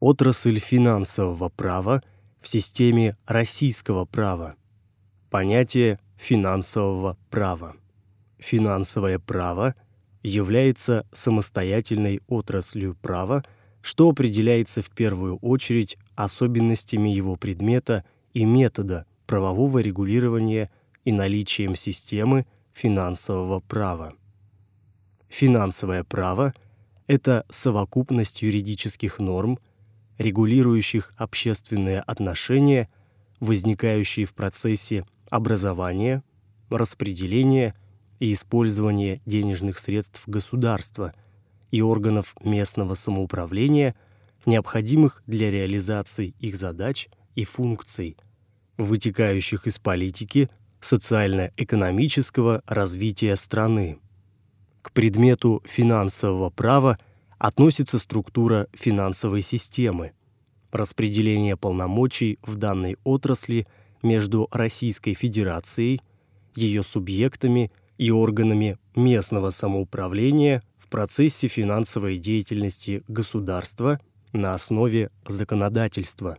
Отрасль финансового права в системе российского права. Понятие финансового права. Финансовое право является самостоятельной отраслью права, что определяется в первую очередь особенностями его предмета и метода правового регулирования и наличием системы финансового права. Финансовое право – это совокупность юридических норм, регулирующих общественные отношения, возникающие в процессе образования, распределения и использования денежных средств государства и органов местного самоуправления, необходимых для реализации их задач и функций, вытекающих из политики социально-экономического развития страны. К предмету финансового права относится структура финансовой системы, распределение полномочий в данной отрасли между Российской Федерацией, ее субъектами и органами местного самоуправления в процессе финансовой деятельности государства на основе законодательства.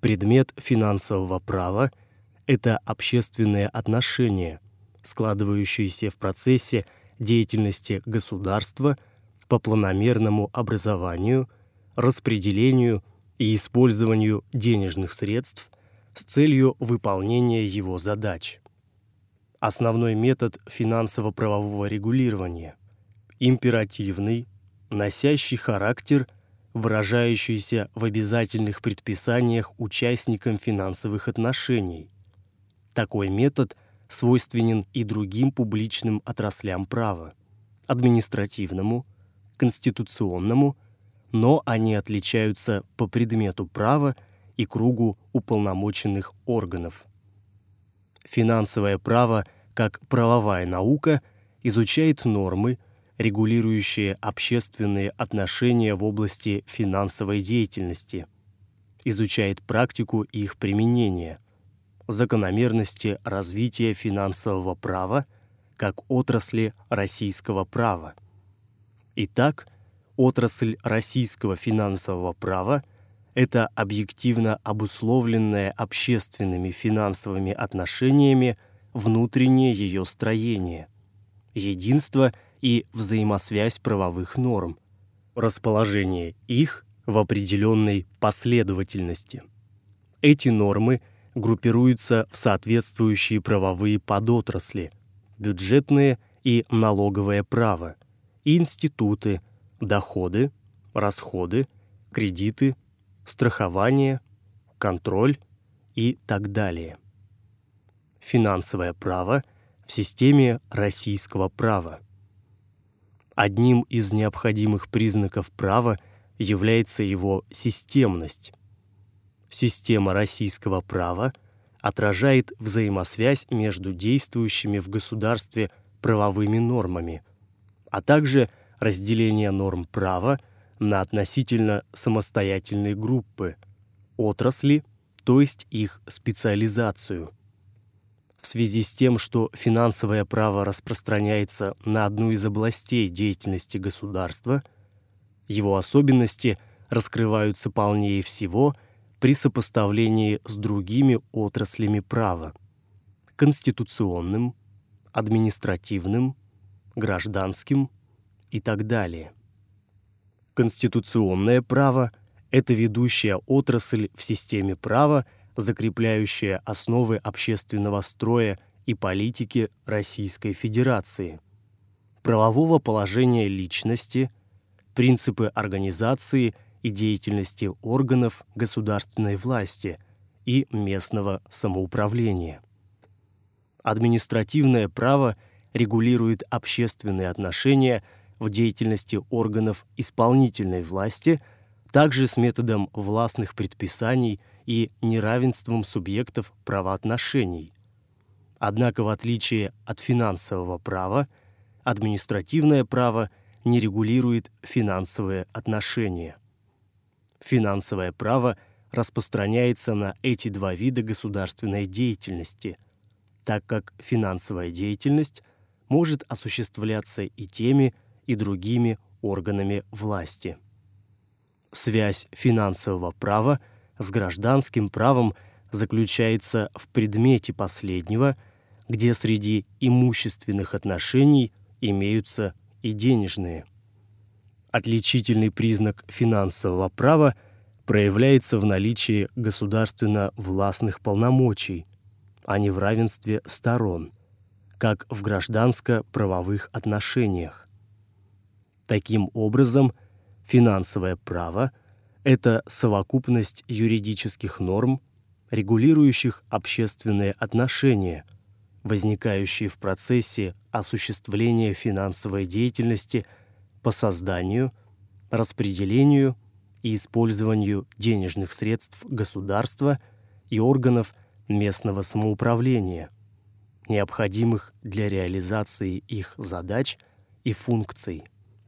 Предмет финансового права – это общественные отношения, складывающиеся в процессе деятельности государства по планомерному образованию, распределению и использованию денежных средств с целью выполнения его задач. Основной метод финансово-правового регулирования – императивный, носящий характер, выражающийся в обязательных предписаниях участникам финансовых отношений. Такой метод – свойственен и другим публичным отраслям права – административному, конституционному, но они отличаются по предмету права и кругу уполномоченных органов. Финансовое право, как правовая наука, изучает нормы, регулирующие общественные отношения в области финансовой деятельности, изучает практику их применения – закономерности развития финансового права как отрасли российского права. Итак, отрасль российского финансового права – это объективно обусловленное общественными финансовыми отношениями внутреннее ее строение, единство и взаимосвязь правовых норм, расположение их в определенной последовательности. Эти нормы – группируются в соответствующие правовые подотрасли – бюджетное и налоговое право, институты, доходы, расходы, кредиты, страхование, контроль и так далее. Финансовое право в системе российского права. Одним из необходимых признаков права является его системность, Система российского права отражает взаимосвязь между действующими в государстве правовыми нормами, а также разделение норм права на относительно самостоятельные группы, отрасли, то есть их специализацию. В связи с тем, что финансовое право распространяется на одну из областей деятельности государства, его особенности раскрываются полнее всего – при сопоставлении с другими отраслями права – конституционным, административным, гражданским и так далее. Конституционное право – это ведущая отрасль в системе права, закрепляющая основы общественного строя и политики Российской Федерации, правового положения личности, принципы организации – и деятельности органов государственной власти и местного самоуправления. Административное право регулирует общественные отношения в деятельности органов исполнительной власти, также с методом властных предписаний и неравенством субъектов правоотношений. Однако, в отличие от финансового права, административное право не регулирует финансовые отношения. Финансовое право распространяется на эти два вида государственной деятельности, так как финансовая деятельность может осуществляться и теми, и другими органами власти. Связь финансового права с гражданским правом заключается в предмете последнего, где среди имущественных отношений имеются и денежные. Отличительный признак финансового права проявляется в наличии государственно-властных полномочий, а не в равенстве сторон, как в гражданско-правовых отношениях. Таким образом, финансовое право – это совокупность юридических норм, регулирующих общественные отношения, возникающие в процессе осуществления финансовой деятельности по созданию, распределению и использованию денежных средств государства и органов местного самоуправления, необходимых для реализации их задач и функций.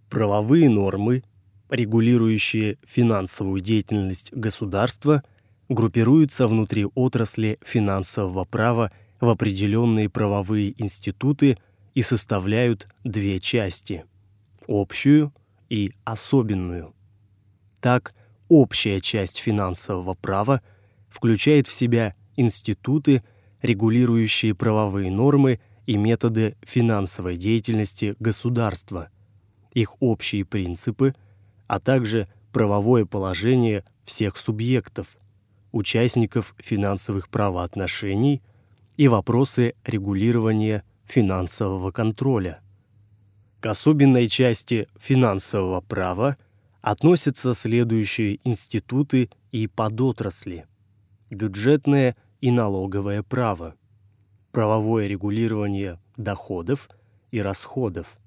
Правовые нормы, регулирующие финансовую деятельность государства, группируются внутри отрасли финансового права в определенные правовые институты и составляют две части – общую и особенную. Так, общая часть финансового права включает в себя институты, регулирующие правовые нормы и методы финансовой деятельности государства, их общие принципы, а также правовое положение всех субъектов, участников финансовых правоотношений и вопросы регулирования финансового контроля. К особенной части финансового права относятся следующие институты и подотрасли. Бюджетное и налоговое право, правовое регулирование доходов и расходов,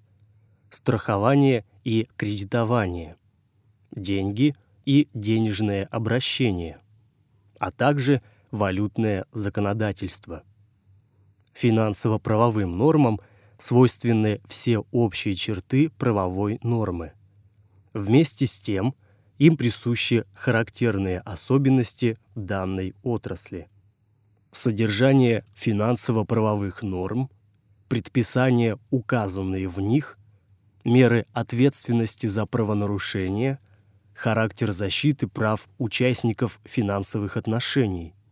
страхование и кредитование, деньги и денежное обращение, а также валютное законодательство. Финансово-правовым нормам свойственны все общие черты правовой нормы. Вместе с тем им присущи характерные особенности данной отрасли. Содержание финансово-правовых норм, предписания, указанные в них, меры ответственности за правонарушения, характер защиты прав участников финансовых отношений –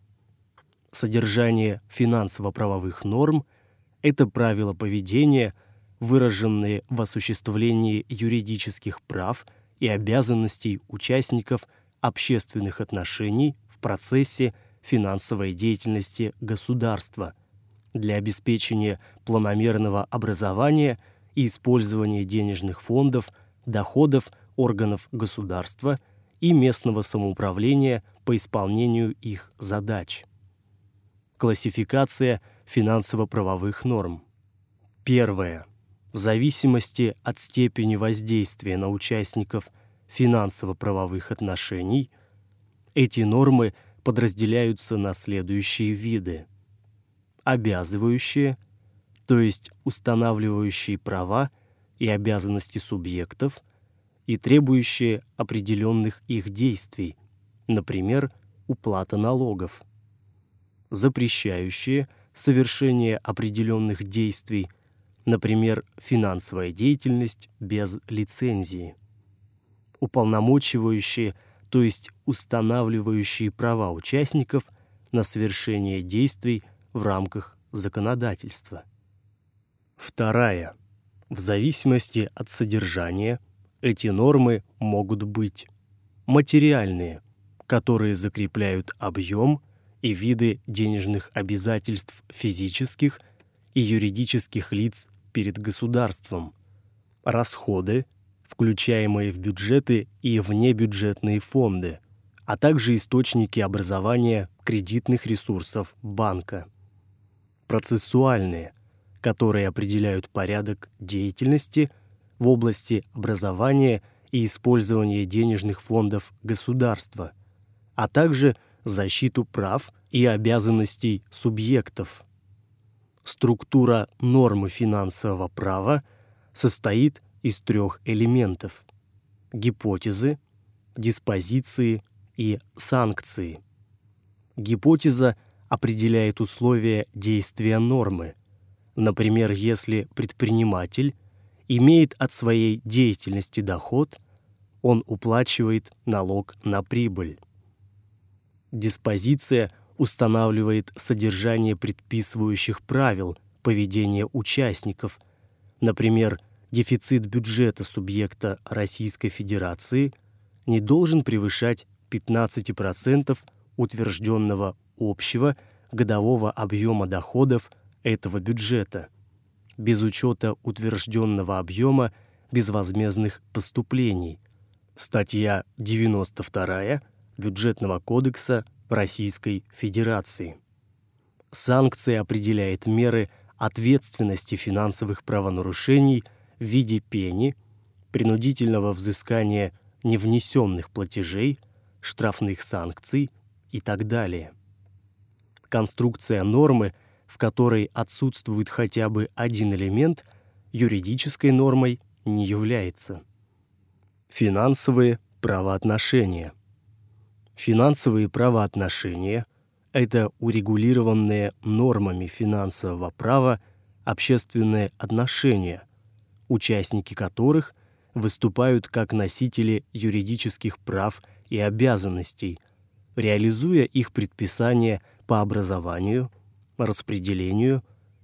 Содержание финансово-правовых норм – это правила поведения, выраженные в осуществлении юридических прав и обязанностей участников общественных отношений в процессе финансовой деятельности государства для обеспечения планомерного образования и использования денежных фондов, доходов органов государства и местного самоуправления по исполнению их задач. Классификация финансово-правовых норм. Первое. В зависимости от степени воздействия на участников финансово-правовых отношений, эти нормы подразделяются на следующие виды. Обязывающие, то есть устанавливающие права и обязанности субъектов и требующие определенных их действий, например, уплата налогов – запрещающие совершение определенных действий, например, финансовая деятельность без лицензии, уполномочивающие, то есть устанавливающие права участников на совершение действий в рамках законодательства. Вторая. В зависимости от содержания эти нормы могут быть материальные, которые закрепляют объем и виды денежных обязательств физических и юридических лиц перед государством, расходы, включаемые в бюджеты и внебюджетные фонды, а также источники образования кредитных ресурсов банка, процессуальные, которые определяют порядок деятельности в области образования и использования денежных фондов государства, а также – защиту прав и обязанностей субъектов. Структура нормы финансового права состоит из трех элементов – гипотезы, диспозиции и санкции. Гипотеза определяет условия действия нормы. Например, если предприниматель имеет от своей деятельности доход, он уплачивает налог на прибыль. Диспозиция устанавливает содержание предписывающих правил поведения участников, например, дефицит бюджета субъекта Российской Федерации не должен превышать 15% утвержденного общего годового объема доходов этого бюджета, без учета утвержденного объема безвозмездных поступлений. Статья 92 Бюджетного кодекса Российской Федерации. Санкция определяет меры ответственности финансовых правонарушений в виде пени, принудительного взыскания невнесенных платежей, штрафных санкций и так далее. Конструкция нормы, в которой отсутствует хотя бы один элемент, юридической нормой не является. Финансовые правоотношения. Финансовые правоотношения – это урегулированные нормами финансового права общественные отношения, участники которых выступают как носители юридических прав и обязанностей, реализуя их предписания по образованию, распределению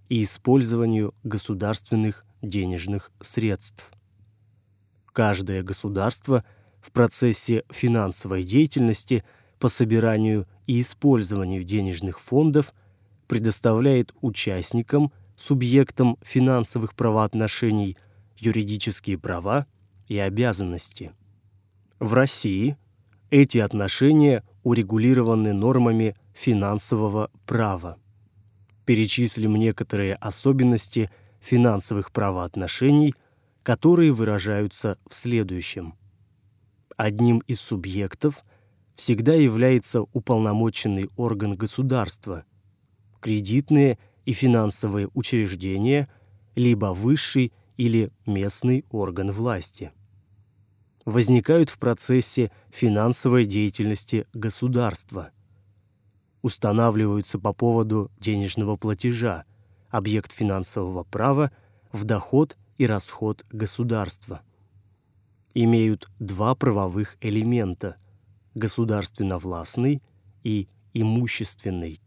и использованию государственных денежных средств. Каждое государство в процессе финансовой деятельности по собиранию и использованию денежных фондов предоставляет участникам, субъектам финансовых правоотношений юридические права и обязанности. В России эти отношения урегулированы нормами финансового права. Перечислим некоторые особенности финансовых правоотношений – которые выражаются в следующем. Одним из субъектов всегда является уполномоченный орган государства, кредитные и финансовые учреждения, либо высший или местный орган власти. Возникают в процессе финансовой деятельности государства. Устанавливаются по поводу денежного платежа, объект финансового права в доход и расход государства. Имеют два правовых элемента – государственно-властный и имущественный.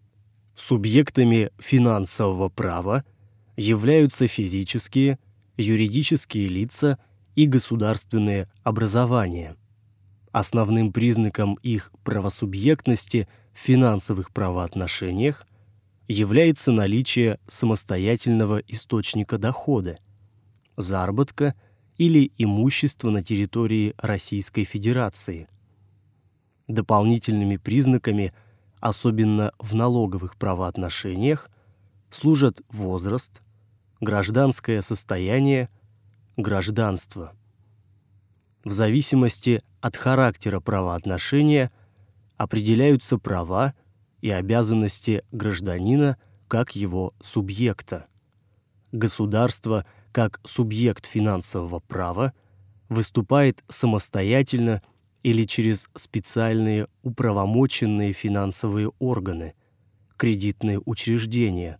Субъектами финансового права являются физические, юридические лица и государственные образования. Основным признаком их правосубъектности в финансовых правоотношениях является наличие самостоятельного источника дохода – заработка или имущества на территории Российской Федерации. Дополнительными признаками, особенно в налоговых правоотношениях, служат возраст, гражданское состояние, гражданство. В зависимости от характера правоотношения определяются права и обязанности гражданина как его субъекта. Государство – как субъект финансового права выступает самостоятельно или через специальные управомоченные финансовые органы, кредитные учреждения,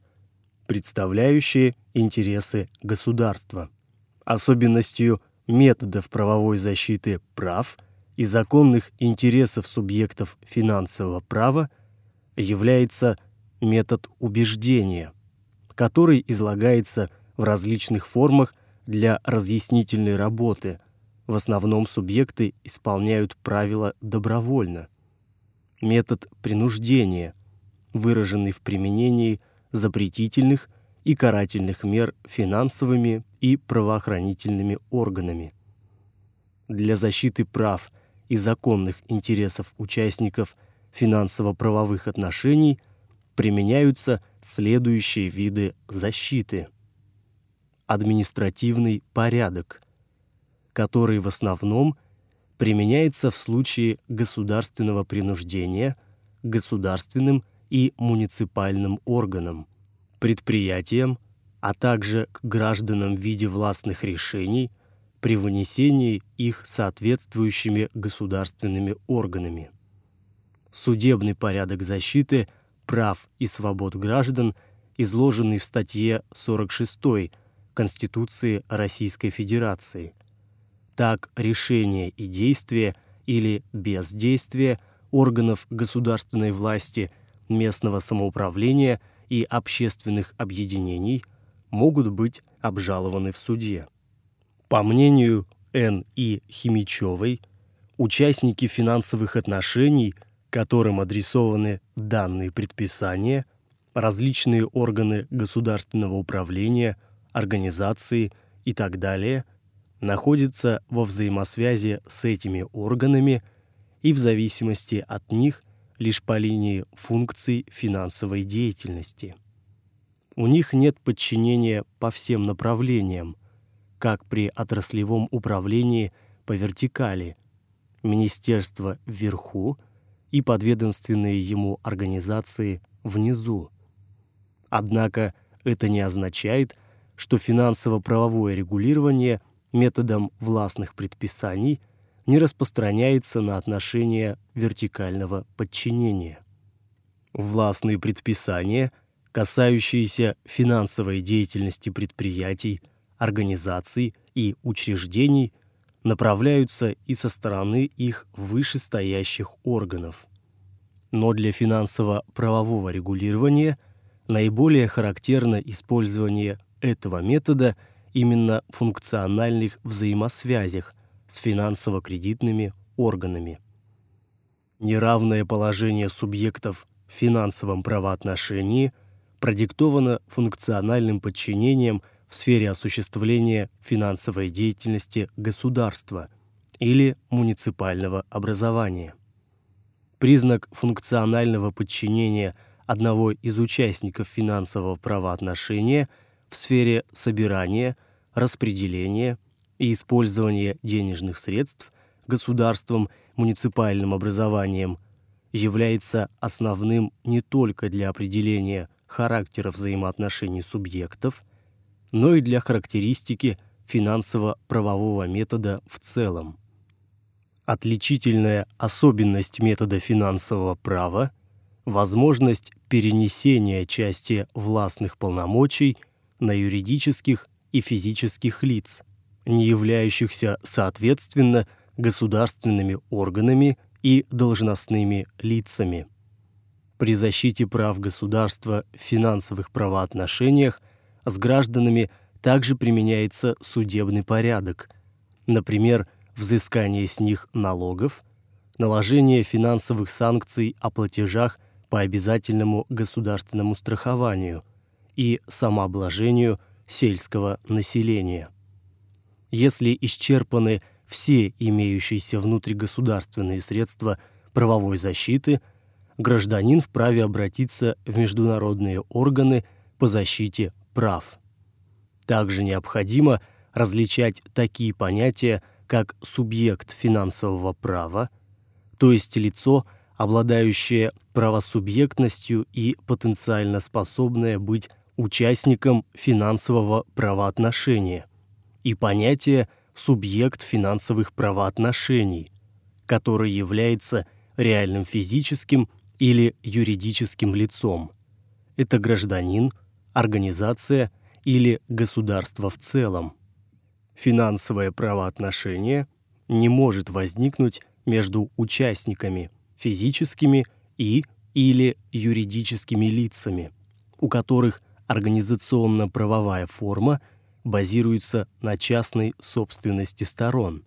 представляющие интересы государства. Особенностью методов правовой защиты прав и законных интересов субъектов финансового права является метод убеждения, который излагается в различных формах для разъяснительной работы. В основном субъекты исполняют правила добровольно. Метод принуждения, выраженный в применении запретительных и карательных мер финансовыми и правоохранительными органами. Для защиты прав и законных интересов участников финансово-правовых отношений применяются следующие виды защиты – административный порядок, который в основном применяется в случае государственного принуждения государственным и муниципальным органам, предприятиям, а также к гражданам в виде властных решений при вынесении их соответствующими государственными органами. Судебный порядок защиты прав и свобод граждан, изложенный в статье 46 Конституции Российской Федерации. так решения и действия или бездействия органов государственной власти, местного самоуправления и общественных объединений могут быть обжалованы в суде. По мнению Н. И. Химичевой, участники финансовых отношений, которым адресованы данные предписания, различные органы государственного управления, организации и так далее, находятся во взаимосвязи с этими органами и в зависимости от них лишь по линии функций финансовой деятельности. У них нет подчинения по всем направлениям, как при отраслевом управлении по вертикали, министерство вверху и подведомственные ему организации внизу. Однако это не означает, что финансово-правовое регулирование методом властных предписаний не распространяется на отношения вертикального подчинения. Властные предписания, касающиеся финансовой деятельности предприятий, организаций и учреждений направляются и со стороны их вышестоящих органов. Но для финансово-правового регулирования наиболее характерно использование этого метода именно в функциональных взаимосвязях с финансово-кредитными органами. Неравное положение субъектов в финансовом правоотношении продиктовано функциональным подчинением – в сфере осуществления финансовой деятельности государства или муниципального образования. Признак функционального подчинения одного из участников финансового правоотношения в сфере собирания, распределения и использования денежных средств государством, муниципальным образованием является основным не только для определения характера взаимоотношений субъектов – но и для характеристики финансово-правового метода в целом. Отличительная особенность метода финансового права – возможность перенесения части властных полномочий на юридических и физических лиц, не являющихся соответственно государственными органами и должностными лицами. При защите прав государства в финансовых правоотношениях с гражданами также применяется судебный порядок, например, взыскание с них налогов, наложение финансовых санкций о платежах по обязательному государственному страхованию и самообложению сельского населения. Если исчерпаны все имеющиеся внутригосударственные средства правовой защиты, гражданин вправе обратиться в международные органы по защите прав. Также необходимо различать такие понятия, как субъект финансового права, то есть лицо, обладающее правосубъектностью и потенциально способное быть участником финансового правоотношения, и понятие субъект финансовых правоотношений, который является реальным физическим или юридическим лицом. Это гражданин, организация или государство в целом. Финансовое правоотношение не может возникнуть между участниками, физическими и или юридическими лицами, у которых организационно-правовая форма базируется на частной собственности сторон.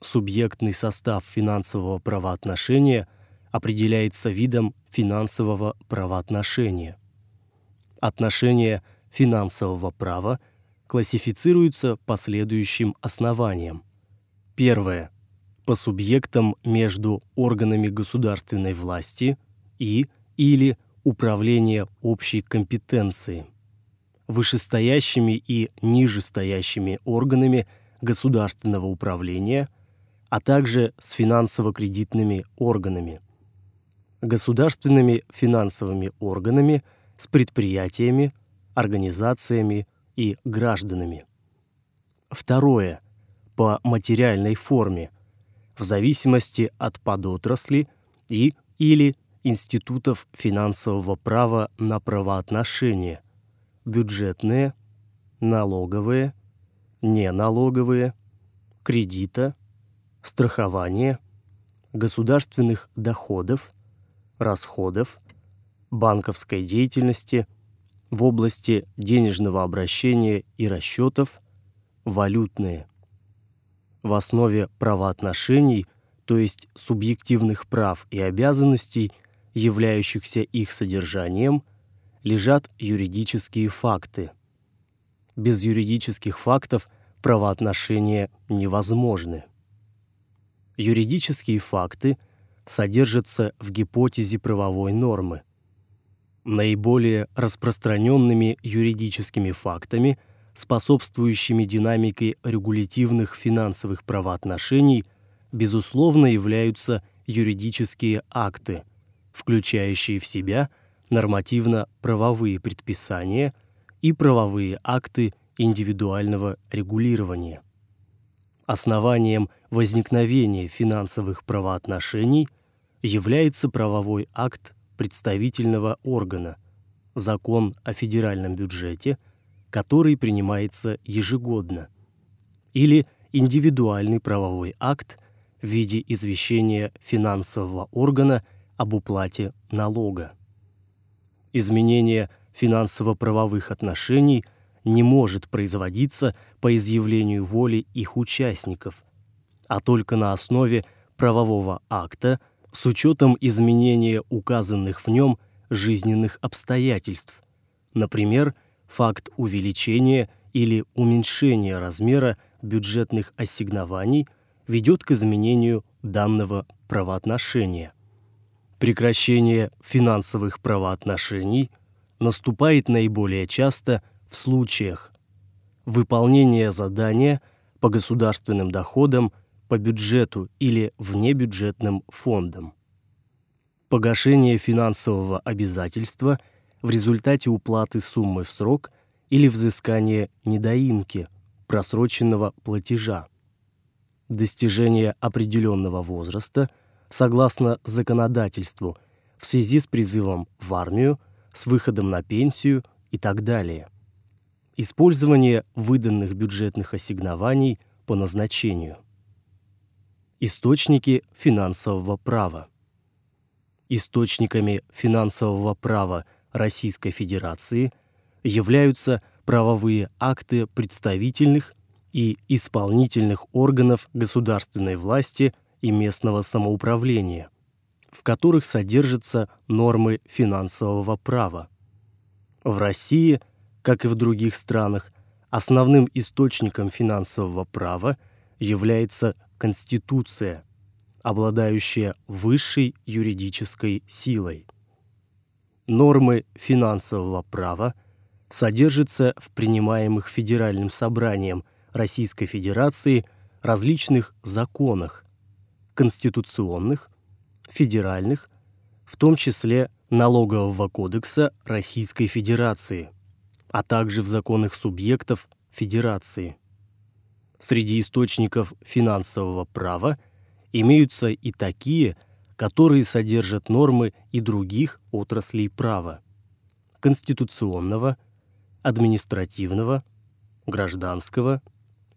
Субъектный состав финансового правоотношения определяется видом финансового правоотношения – Отношения финансового права классифицируются по следующим основаниям. Первое. По субъектам между органами государственной власти и или управления общей компетенции, вышестоящими и нижестоящими органами государственного управления, а также с финансово-кредитными органами. Государственными финансовыми органами – с предприятиями, организациями и гражданами. Второе. По материальной форме, в зависимости от подотрасли и или институтов финансового права на правоотношения, бюджетные, налоговые, неналоговые, кредита, страхования, государственных доходов, расходов, банковской деятельности, в области денежного обращения и расчетов, валютные. В основе правоотношений, то есть субъективных прав и обязанностей, являющихся их содержанием, лежат юридические факты. Без юридических фактов правоотношения невозможны. Юридические факты содержатся в гипотезе правовой нормы. Наиболее распространенными юридическими фактами, способствующими динамике регулятивных финансовых правоотношений, безусловно являются юридические акты, включающие в себя нормативно-правовые предписания и правовые акты индивидуального регулирования. Основанием возникновения финансовых правоотношений является правовой акт представительного органа закон о федеральном бюджете, который принимается ежегодно, или индивидуальный правовой акт в виде извещения финансового органа об уплате налога. Изменение финансово-правовых отношений – не может производиться по изъявлению воли их участников, а только на основе правового акта с учетом изменения указанных в нем жизненных обстоятельств, например, факт увеличения или уменьшения размера бюджетных ассигнований ведет к изменению данного правоотношения. Прекращение финансовых правоотношений наступает наиболее часто – в случаях выполнения задания по государственным доходам, по бюджету или внебюджетным фондам. Погашение финансового обязательства в результате уплаты суммы в срок или взыскание недоимки, просроченного платежа. Достижение определенного возраста согласно законодательству в связи с призывом в армию, с выходом на пенсию и так далее – Использование выданных бюджетных ассигнований по назначению. Источники финансового права. Источниками финансового права Российской Федерации являются правовые акты представительных и исполнительных органов государственной власти и местного самоуправления, в которых содержатся нормы финансового права. В России – как и в других странах, основным источником финансового права является Конституция, обладающая высшей юридической силой. Нормы финансового права содержатся в принимаемых Федеральным собранием Российской Федерации различных законах, конституционных, федеральных, в том числе Налогового кодекса Российской Федерации – а также в законах субъектов Федерации. Среди источников финансового права имеются и такие, которые содержат нормы и других отраслей права – конституционного, административного, гражданского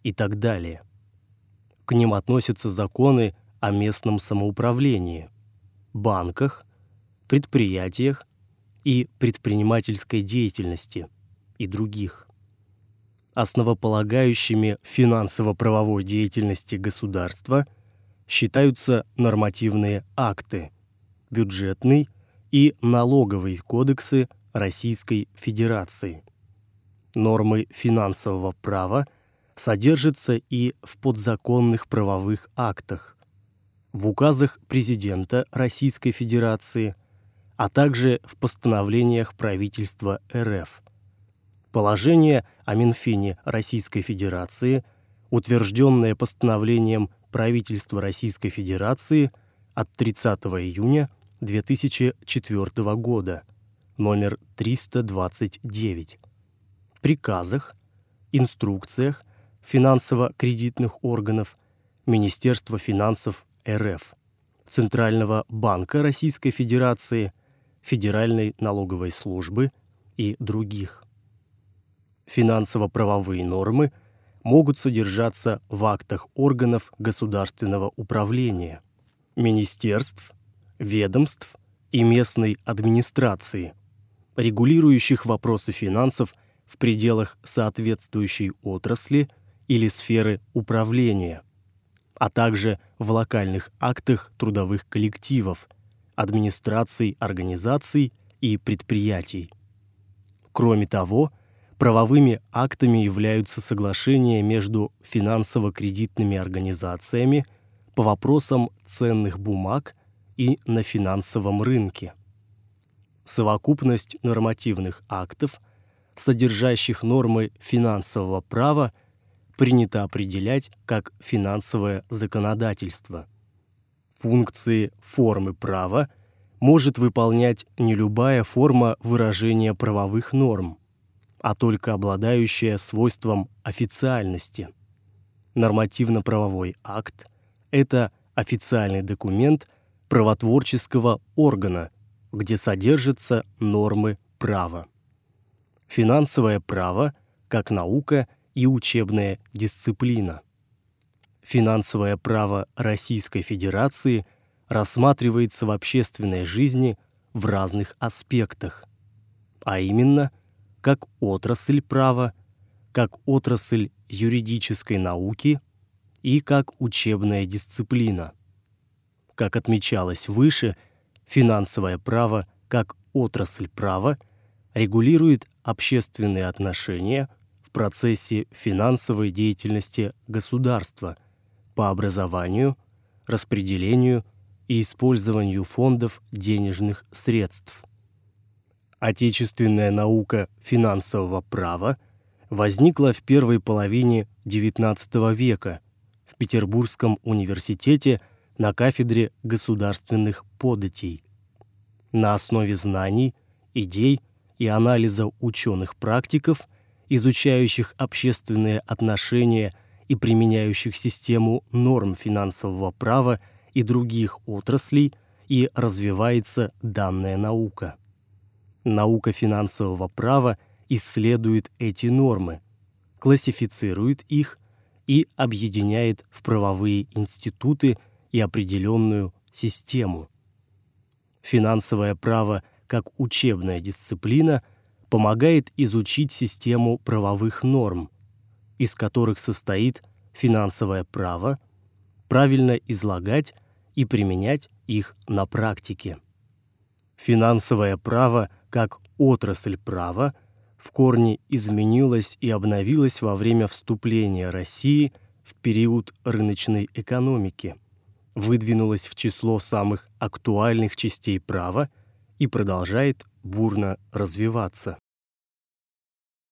и так далее. К ним относятся законы о местном самоуправлении, банках, предприятиях и предпринимательской деятельности – и других. Основополагающими финансово-правовой деятельности государства считаются нормативные акты, бюджетный и налоговый кодексы Российской Федерации. Нормы финансового права содержатся и в подзаконных правовых актах, в указах президента Российской Федерации, а также в постановлениях правительства РФ – Положение о Минфине Российской Федерации, утвержденное постановлением правительства Российской Федерации от 30 июня 2004 года, номер 329, приказах, инструкциях финансово-кредитных органов Министерства финансов РФ, Центрального банка Российской Федерации, Федеральной налоговой службы и других. Финансово-правовые нормы могут содержаться в актах органов государственного управления, министерств, ведомств и местной администрации, регулирующих вопросы финансов в пределах соответствующей отрасли или сферы управления, а также в локальных актах трудовых коллективов, администраций организаций и предприятий. Кроме того, правовыми актами являются соглашения между финансово-кредитными организациями по вопросам ценных бумаг и на финансовом рынке. Совокупность нормативных актов, содержащих нормы финансового права, принято определять как финансовое законодательство. Функции формы права может выполнять не любая форма выражения правовых норм, а только обладающая свойством официальности. Нормативно-правовой акт – это официальный документ правотворческого органа, где содержатся нормы права. Финансовое право как наука и учебная дисциплина. Финансовое право Российской Федерации рассматривается в общественной жизни в разных аспектах, а именно как отрасль права, как отрасль юридической науки и как учебная дисциплина. Как отмечалось выше, финансовое право как отрасль права регулирует общественные отношения в процессе финансовой деятельности государства по образованию, распределению и использованию фондов денежных средств. Отечественная наука финансового права возникла в первой половине XIX века в Петербургском университете на кафедре государственных податей. На основе знаний, идей и анализа ученых практиков, изучающих общественные отношения и применяющих систему норм финансового права и других отраслей, и развивается данная наука. Наука финансового права исследует эти нормы, классифицирует их и объединяет в правовые институты и определенную систему. Финансовое право как учебная дисциплина помогает изучить систему правовых норм, из которых состоит финансовое право, правильно излагать и применять их на практике. Финансовое право как отрасль права в корне изменилась и обновилась во время вступления России в период рыночной экономики, выдвинулась в число самых актуальных частей права и продолжает бурно развиваться.